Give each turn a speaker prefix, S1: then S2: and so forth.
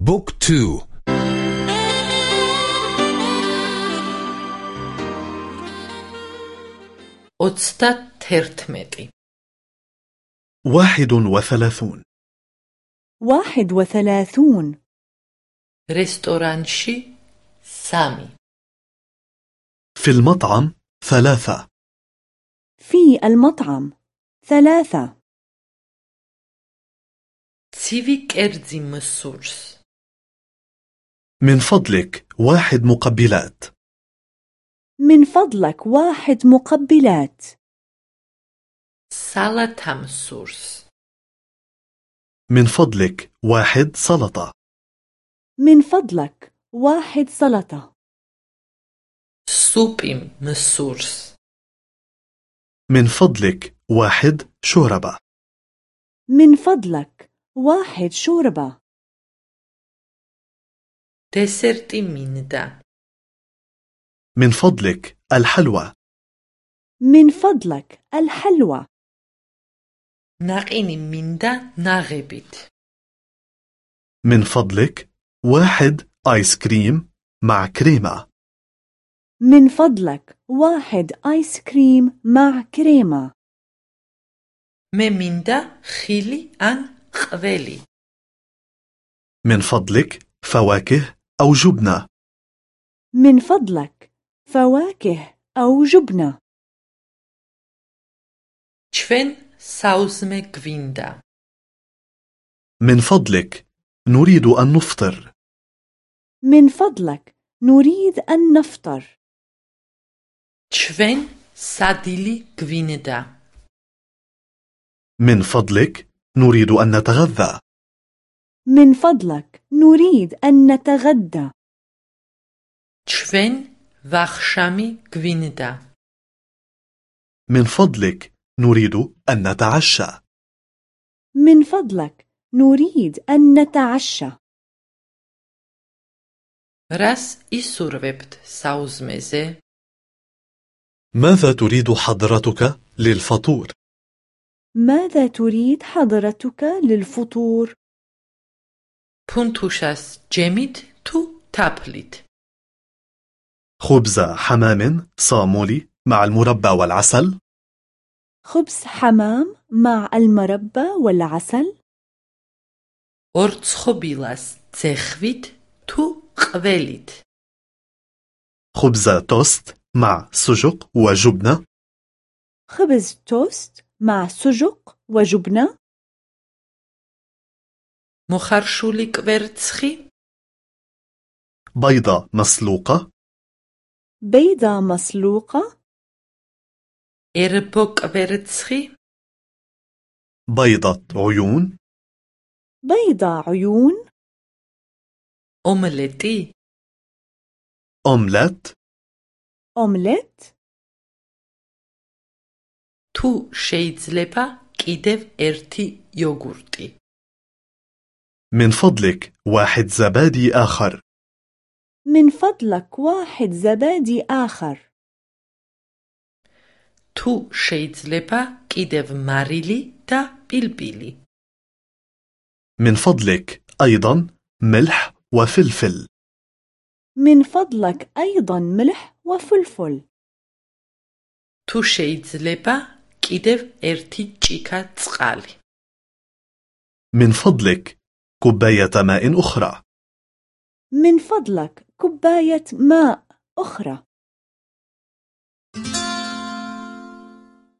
S1: book
S2: two. ოცდათერთმეტი
S3: واحد وثلاثون.
S4: واحد وثلاثون.
S2: რესტორანში სამი.
S3: في المطعم ثلاثة.
S4: في المطعم ثلاثة.
S2: تسيفي كيرزي مسورس.
S3: من فضلك واحد مقبلات.
S4: من فضلك واحد مقبلات.
S2: سالتا مسورس
S3: من فضلك واحد سلطة.
S4: من فضلك واحد سلطة.
S2: سوبي مسورس
S3: من فضلك واحد شوربة.
S4: من فضلك واحد شوربة.
S2: ديسرتي ميندا
S3: من فضلك الحلوى.
S4: من فضلك الحلوى.
S2: ناقيني ميندا ناغبيت
S3: من فضلك واحد آيس كريم مع كريمة.
S4: من فضلك واحد آيس كريم مع كريمة.
S2: مي ميندا خيلي أن قويلي
S3: من فضلك فواكه أو جبنة.
S4: من فضلك فواكه أو جبنة.
S2: چفن ساوزمي گويندا
S3: من فضلك نريد أن نفطر.
S4: من فضلك نريد أن نفطر.
S2: چفن ساديلي گويندا
S3: من فضلك نريد أن نتغذى.
S4: من فضلك نريد أن نتغدى
S2: چفن وخشامي گويندا
S3: من فضلك نريد أن نتعشى
S4: من فضلك نريد أن نتعشى
S2: راس ისურვებთ საუზმეზე?
S3: ماذا تريد حضرتك للفطور؟
S4: ماذا تريد حضرتك للفطور؟
S2: ფუნთუშას ჯემით თუ თაფლით?
S3: خبز حمام صامولي مع المربى والعسل
S4: خبز حمام مع المربى والعسل؟
S2: ორცხობილას ძეხვით თუ ყველით?
S3: خبز توست مع سجق وجبنة
S4: خبز توست مع سجق وجبنة؟
S2: მოხარშული კვერცხი?
S3: بيضة مسلوقة
S4: بيضة مسلوقة؟
S2: ერბო კვერცხი?
S3: بيضة عيون
S4: بيضة عيون؟
S2: ომლეტი?
S3: أومليت
S4: أومليت؟
S2: თუ შეიძლება კიდევ ერთი იოგურტი?
S3: من فضلك واحد زبادي آخر
S4: من فضلك واحد زبادي آخر
S2: თუ შეიძლება კიდევ მარილი და პილპილი?
S3: من فضلك أيضا ملح وفلفل
S4: من فضلك أيضا ملح وفلفل
S2: თუ შეიძლება კიდევ ერთი ჭიქა წყალი?
S3: من فضلك كوباية ماء أخرى.
S4: من فضلك كوباية ماء أخرى.